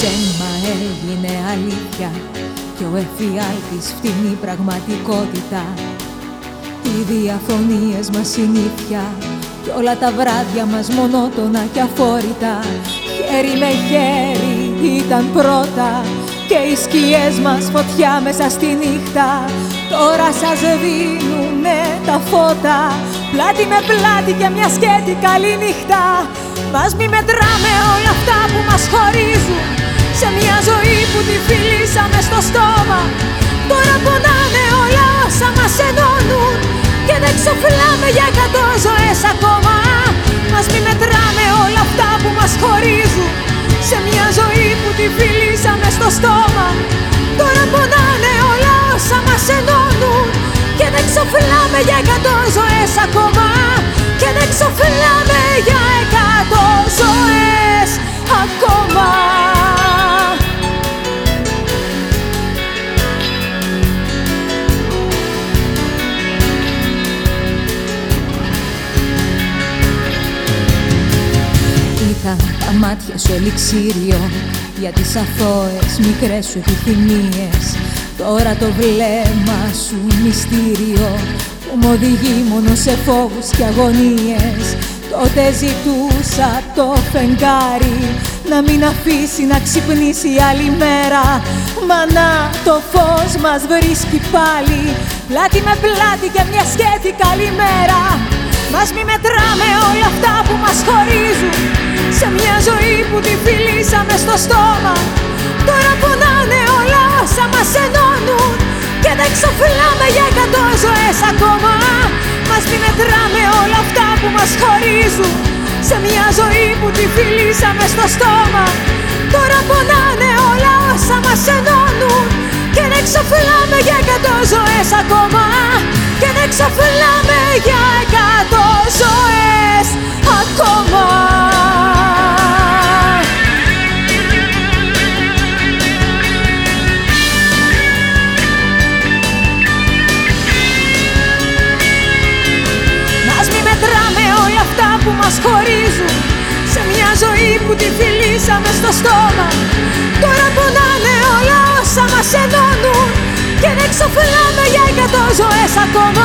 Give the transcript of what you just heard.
έγινε αλήθεια και ο εφιάλτης φτηνή πραγματικότητα. Οι διαφωνίες μας συνήθεια κι όλα τα βράδια μας μονότονα και αφόρητα. Χέρι με χέρι ήταν πρώτα και οι σκιές μας φωτιά μέσα στη νύχτα. Τώρα σας δίνουνε τα φώτα Πλάτη με πλάτη και μια σκέτη καλή νύχτα. Μας μη μετράμε όλα αυτά που μας χωρίζουν Σε μια ζωή που τη φιλήσαμε στο στόμα. Τώρα πονάνε Ήταν τα μάτια σου ελιξίριο για τις αθώες μικρές σου επιθυμίες. Τώρα το βλέμμα σου μυστήριο που μου οδηγεί μόνο σε φόβους και αγωνίες. Τότε ζητούσα το φεγγάρι να μην αφήσει να ξυπνήσει άλλη μέρα. Μα να το φως μας βρίσκει πάλι. Πλάτη με πλάτη και μια σκέτη καλημέρα. Μας μη μετράμε όλα αυτά που μας χωρίζουν σε μια ζωή που τη φιλήσαμε στο στόμα. Τώρα πονάνε όλα όσα μας ενώνουν Και δεν ξοφλάμε για εκατό ζωές ακόμα. Μας μη μετράμε όλα αυτά που μας χωρίζουν Σε μια ζωή που τη φιλήσαμε στο στόμα. Τώρα πονάνε όλα όσα μας ενώνουν Και δεν ξοφλάμε για εκατό στόμα. Τώρα πονάνε όλα όσα μας ενώνουν. Και δεν ξοφλάμε για εκατό ζωές ακόμα